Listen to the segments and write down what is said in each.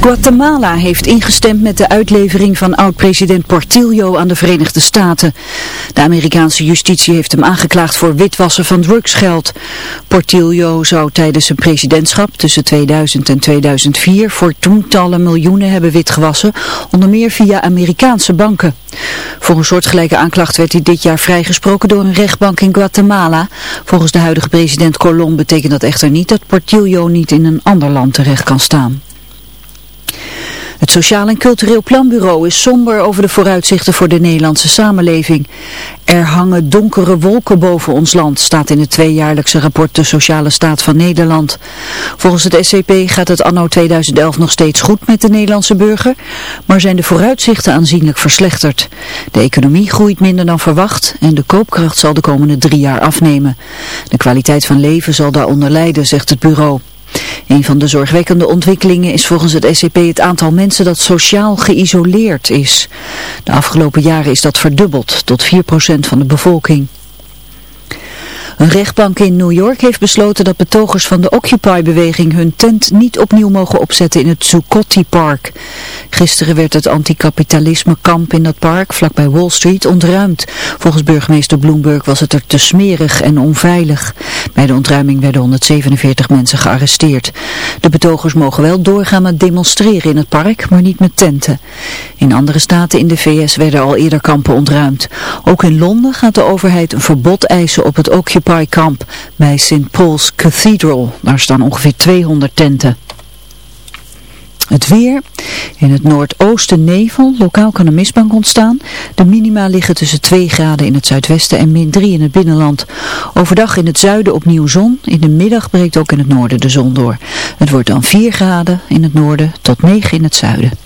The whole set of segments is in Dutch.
Guatemala heeft ingestemd met de uitlevering van oud-president Portillo aan de Verenigde Staten. De Amerikaanse justitie heeft hem aangeklaagd voor witwassen van drugsgeld. Portillo zou tijdens zijn presidentschap tussen 2000 en 2004 voor toentallen miljoenen hebben witgewassen, onder meer via Amerikaanse banken. Voor een soortgelijke aanklacht werd hij dit jaar vrijgesproken door een rechtbank in Guatemala. Volgens de huidige president Colom betekent dat echter niet dat Portillo niet in een ander land terecht kan staan. Het Sociaal en Cultureel Planbureau is somber over de vooruitzichten voor de Nederlandse samenleving. Er hangen donkere wolken boven ons land, staat in het tweejaarlijkse rapport De Sociale Staat van Nederland. Volgens het SCP gaat het anno 2011 nog steeds goed met de Nederlandse burger, maar zijn de vooruitzichten aanzienlijk verslechterd. De economie groeit minder dan verwacht en de koopkracht zal de komende drie jaar afnemen. De kwaliteit van leven zal daaronder lijden, zegt het bureau. Een van de zorgwekkende ontwikkelingen is volgens het SCP het aantal mensen dat sociaal geïsoleerd is. De afgelopen jaren is dat verdubbeld tot 4% van de bevolking. Een rechtbank in New York heeft besloten dat betogers van de Occupy-beweging hun tent niet opnieuw mogen opzetten in het Zuccotti Park. Gisteren werd het anticapitalisme kamp in dat park, vlakbij Wall Street, ontruimd. Volgens burgemeester Bloomberg was het er te smerig en onveilig. Bij de ontruiming werden 147 mensen gearresteerd. De betogers mogen wel doorgaan met demonstreren in het park, maar niet met tenten. In andere staten in de VS werden al eerder kampen ontruimd. Ook in Londen gaat de overheid een verbod eisen op het Occupy Kamp bij St. Paul's Cathedral. Daar staan ongeveer 200 tenten. Het weer. In het noordoosten nevel. Lokaal kan een mistbank ontstaan. De minima liggen tussen 2 graden in het zuidwesten en min 3 in het binnenland. Overdag in het zuiden opnieuw zon. In de middag breekt ook in het noorden de zon door. Het wordt dan 4 graden in het noorden tot 9 in het zuiden.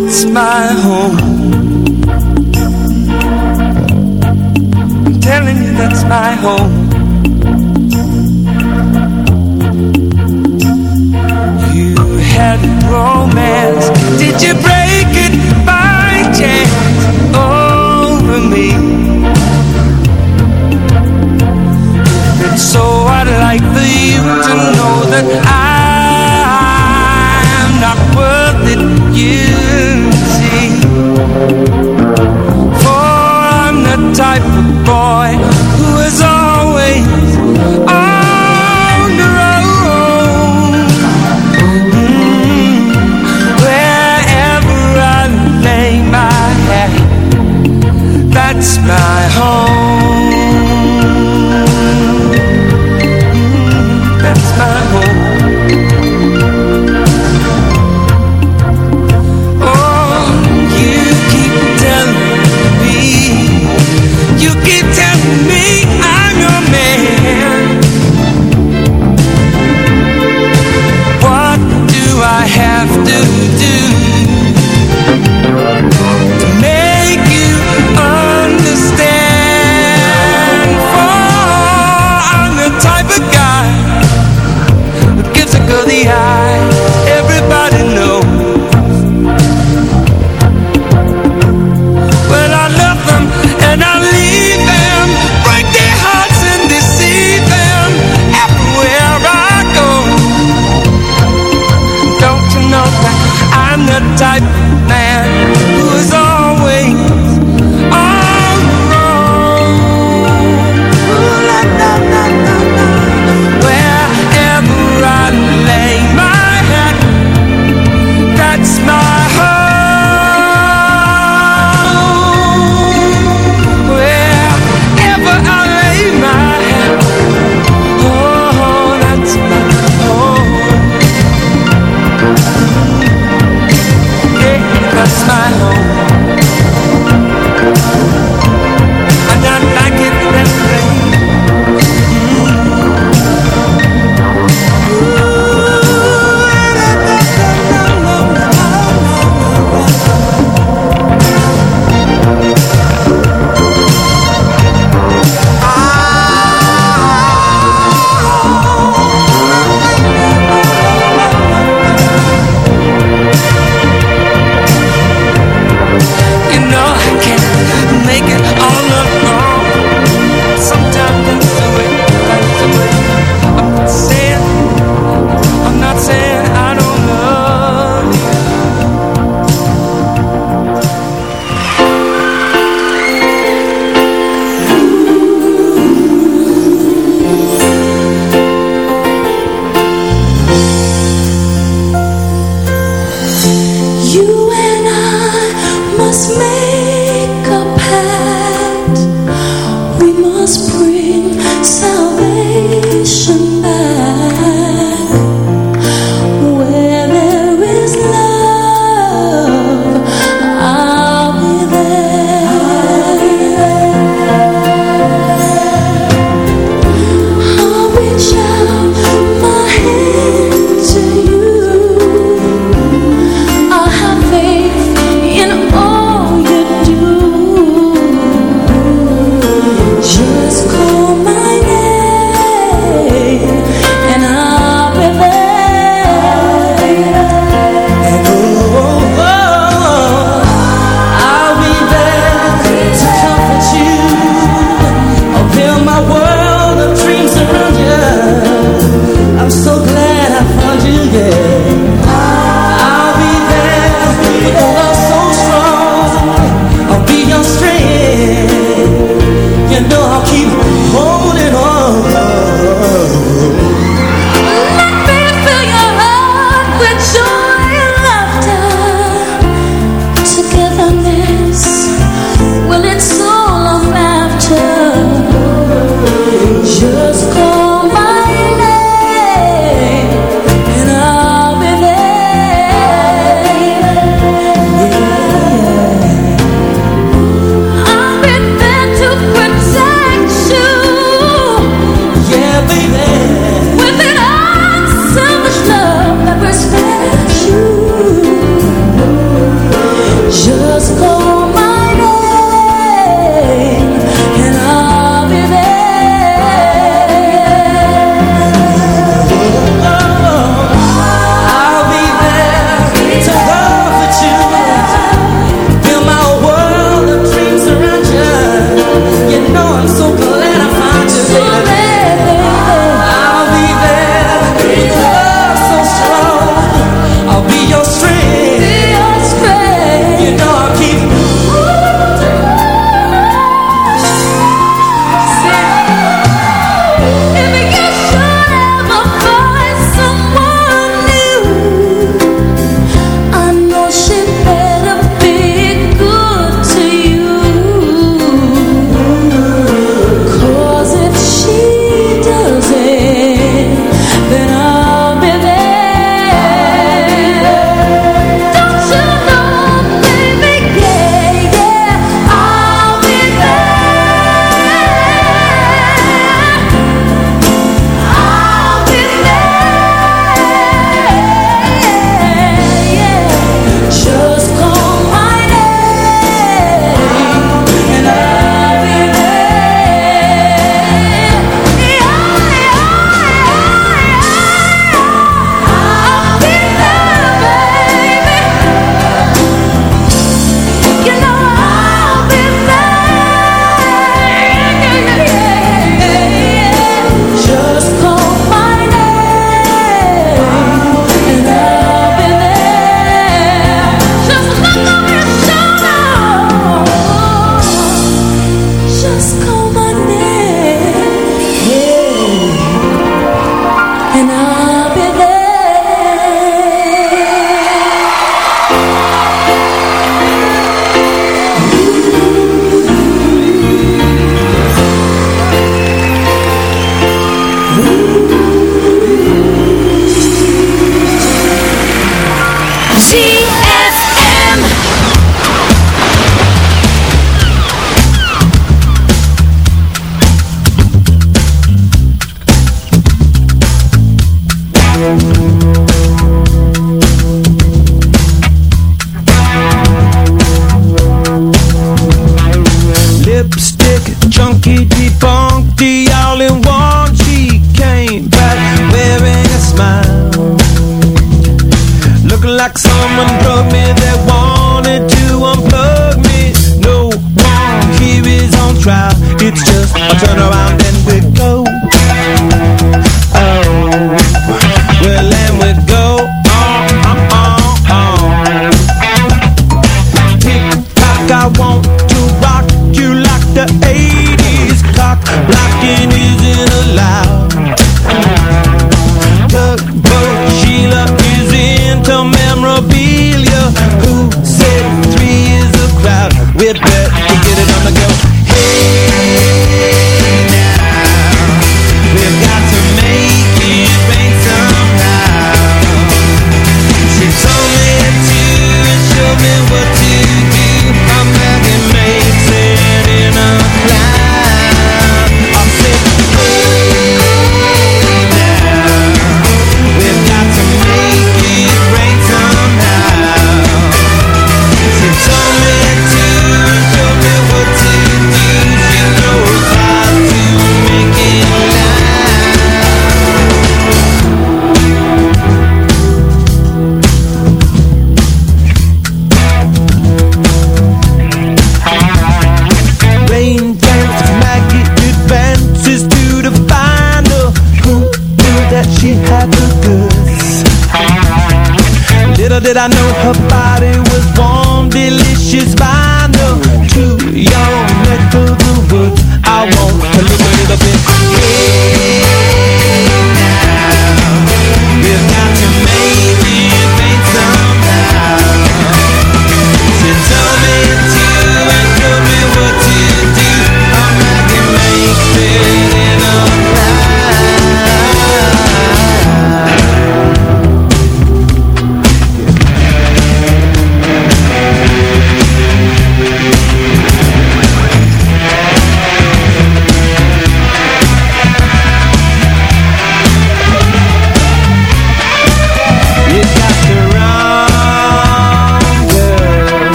that's my home. I'm telling you, that's my home. You had romance. Did you break it by chance over me? So, I'd like for you to know that I'm not worth it. You for I'm the type of boy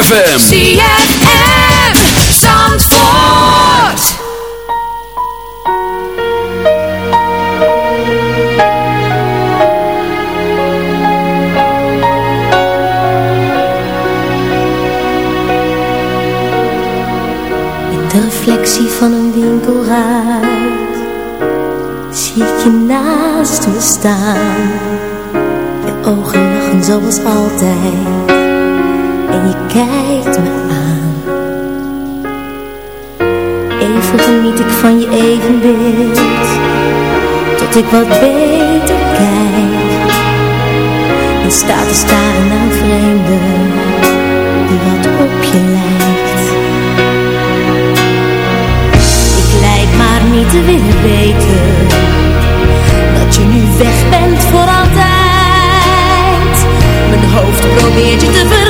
ZFM. ZFM. Zandvoort. In de reflectie van een winkelraad zie ik je naast me staan. Je ogen lachen zoals altijd je kijkt me aan. Even geniet ik van je evenbeeld, tot ik wat beter kijk. In sta te staren naar vreemde, die wat op je lijkt. Ik lijk maar niet te willen weten, dat je nu weg bent voor altijd. Mijn hoofd probeert je te veranderen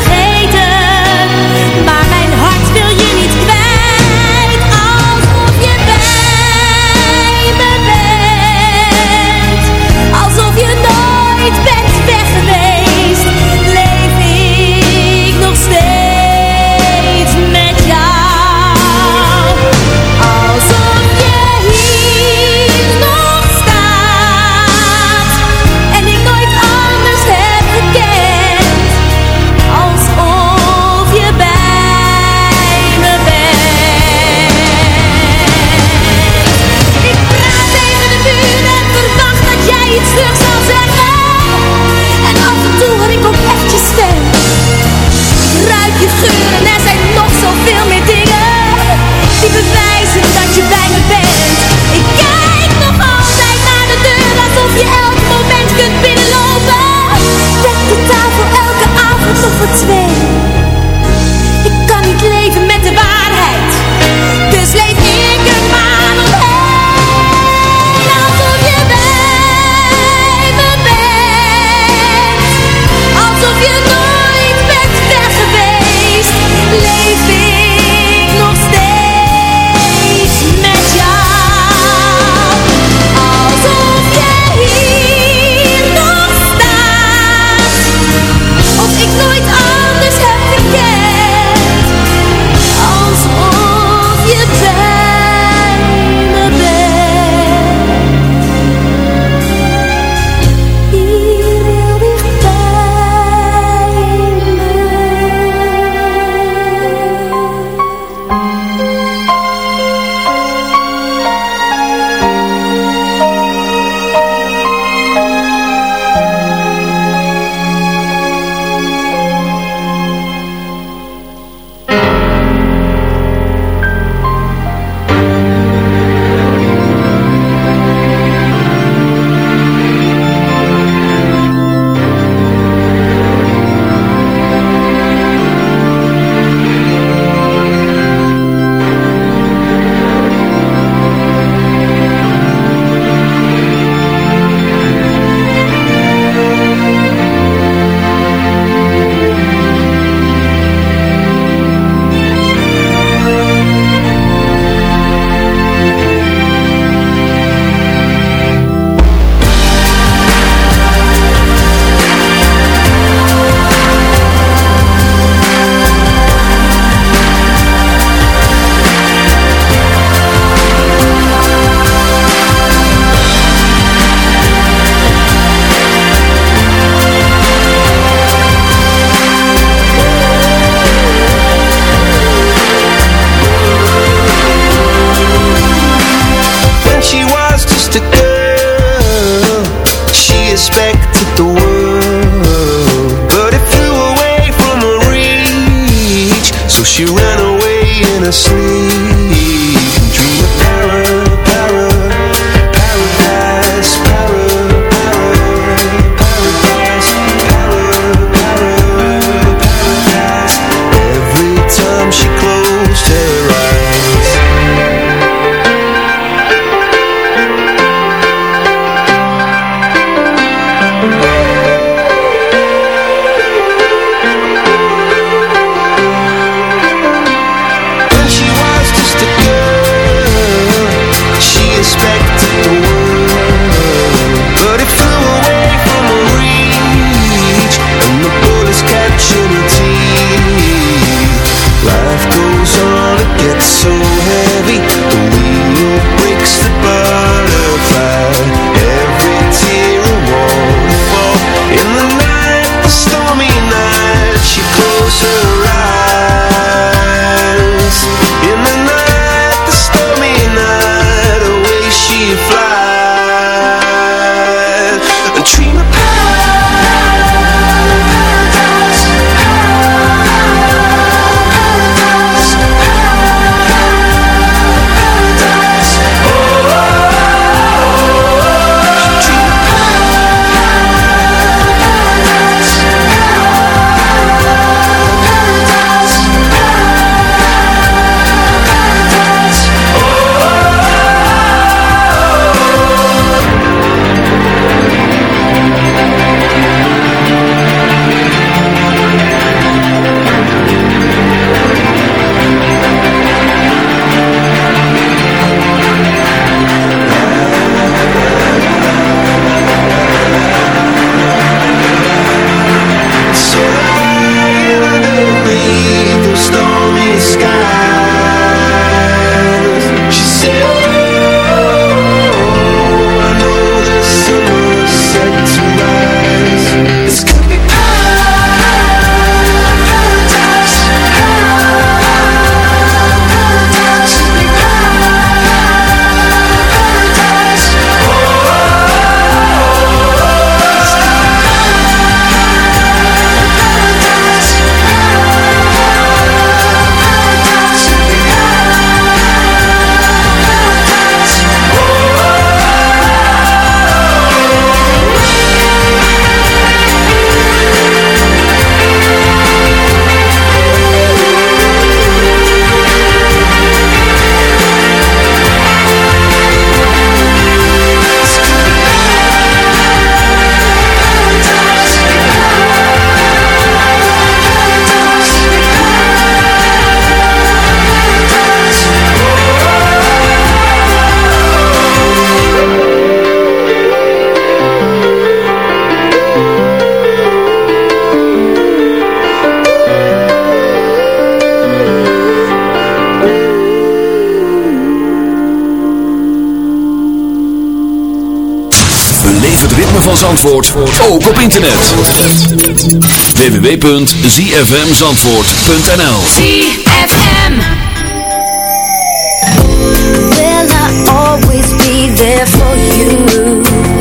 van Zandvoort ook op internet. www.zfmzandvoort.nl ZFM Will I always be there for you?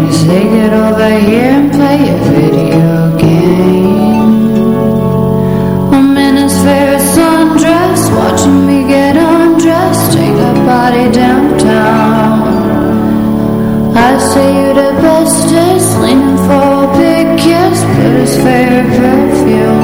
You they it over here and play a video game. I'm in his favorite sundress, watching me get undressed, take a body downtown. I see you the bestest, leaning for a big kiss, put his favorite perfume.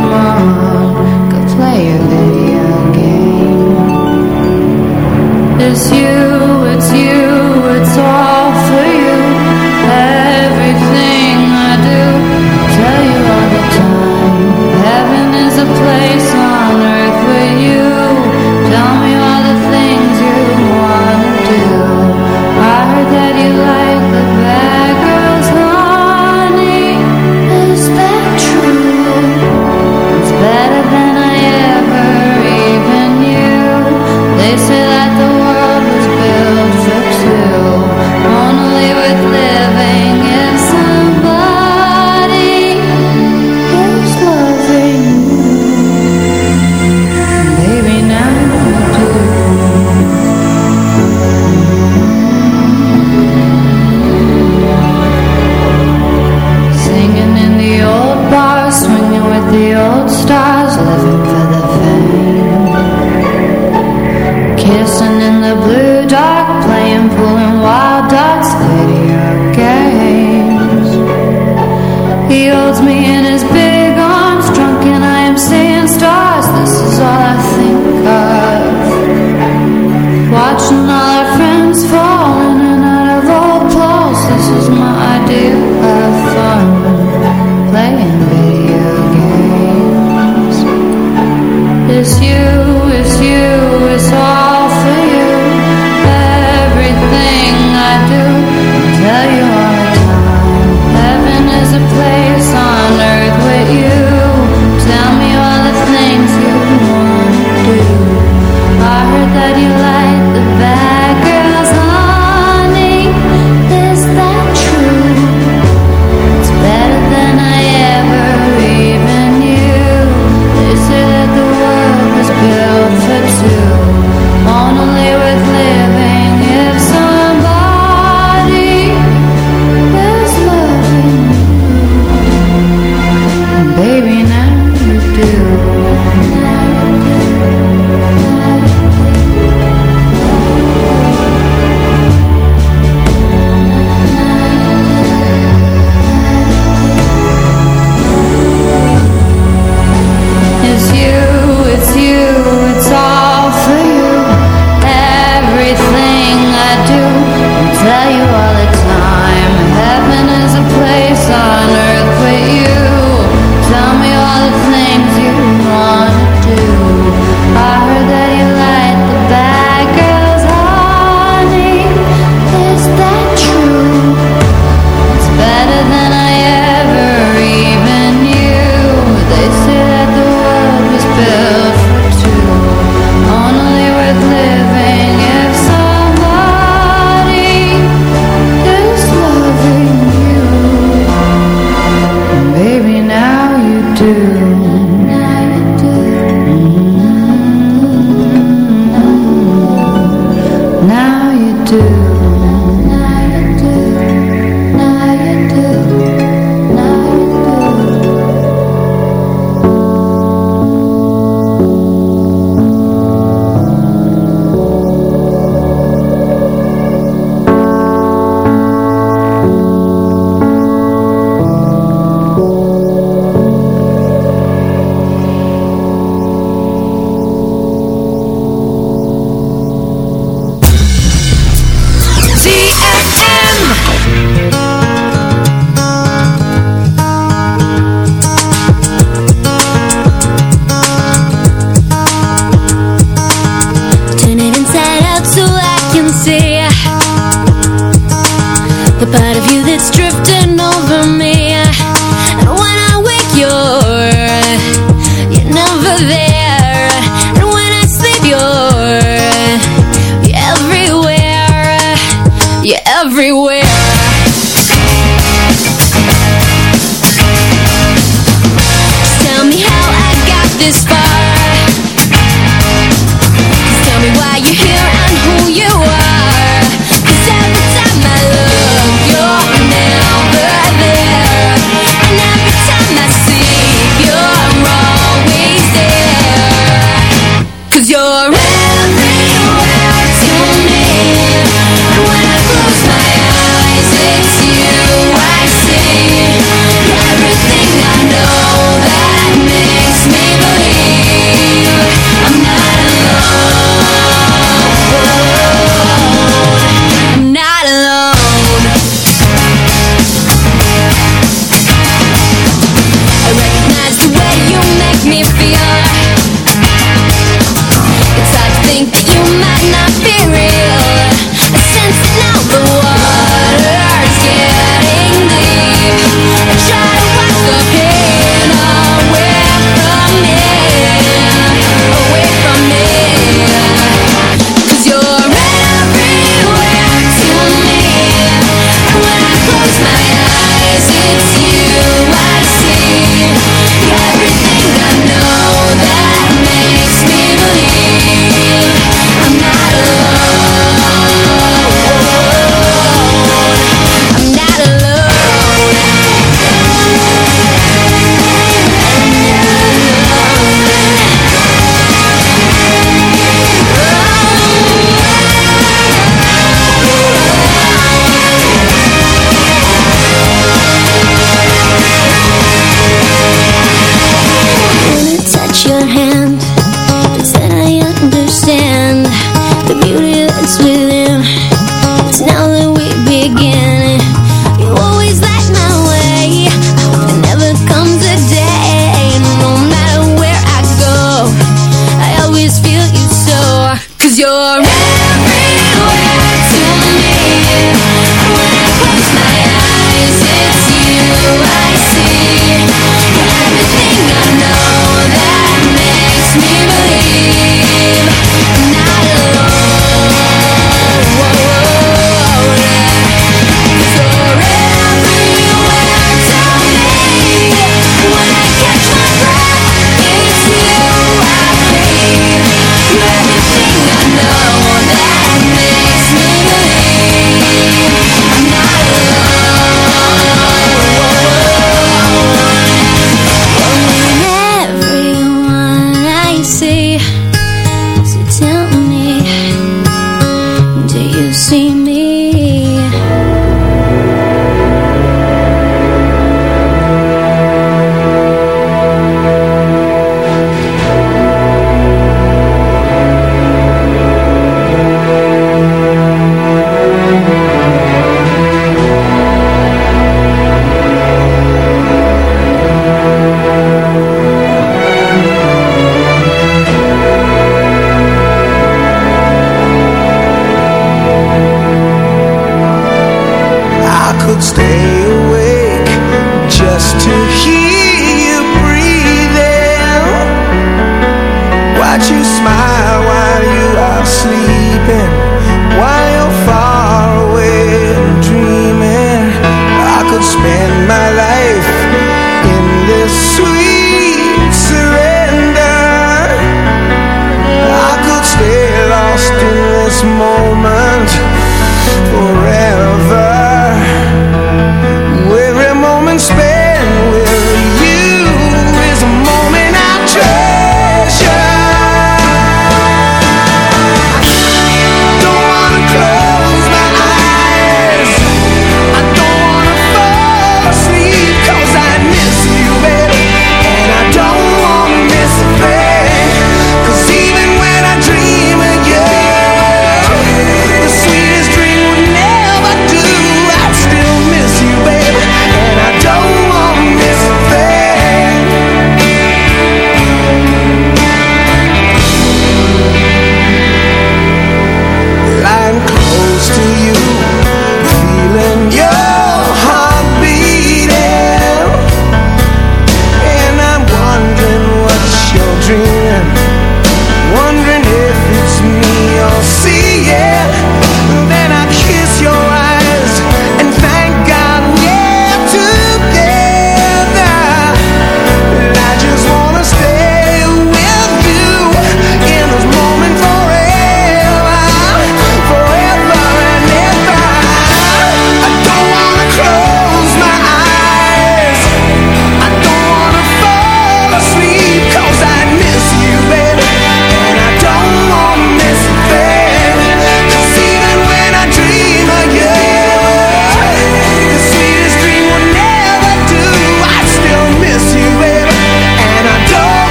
tell you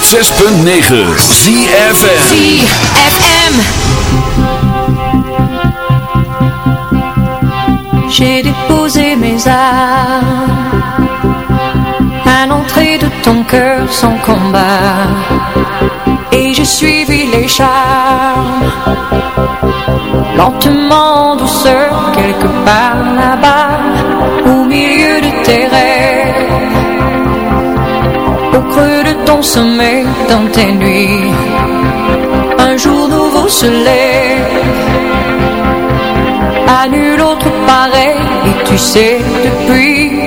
106.9 ZFM ZFM J'ai déposé mes armes À l'entrée de ton cœur sans combat. Et j'ai suivi les charmes Lentement soleil à nul autre pareil. Et tu sais depuis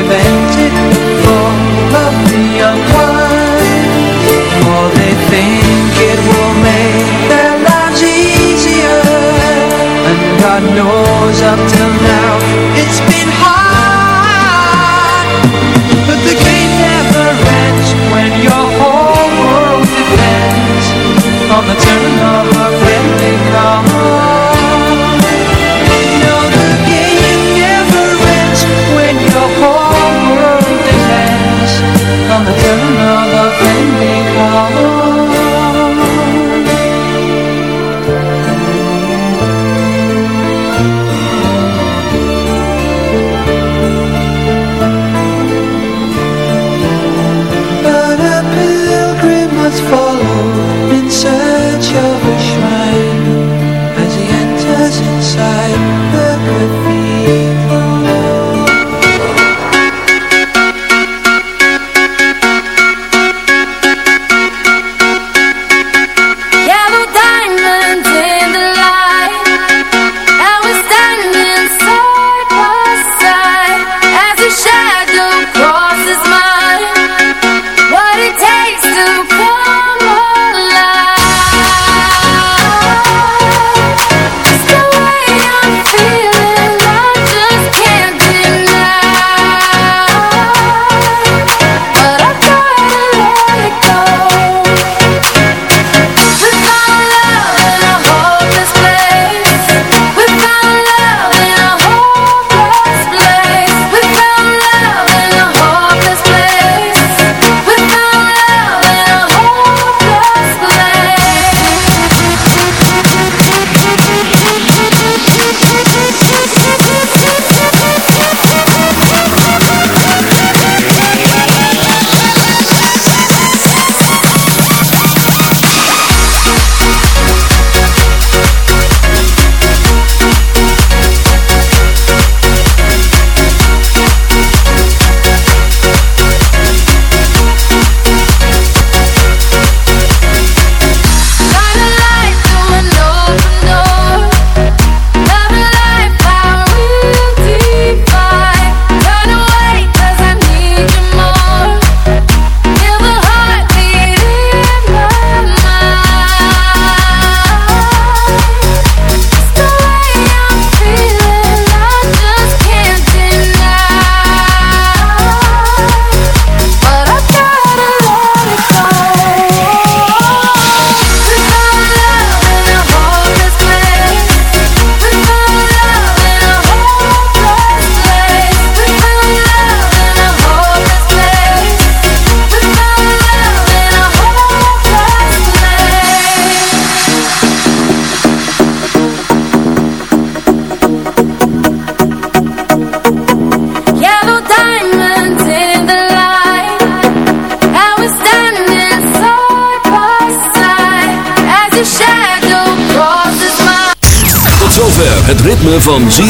Baby.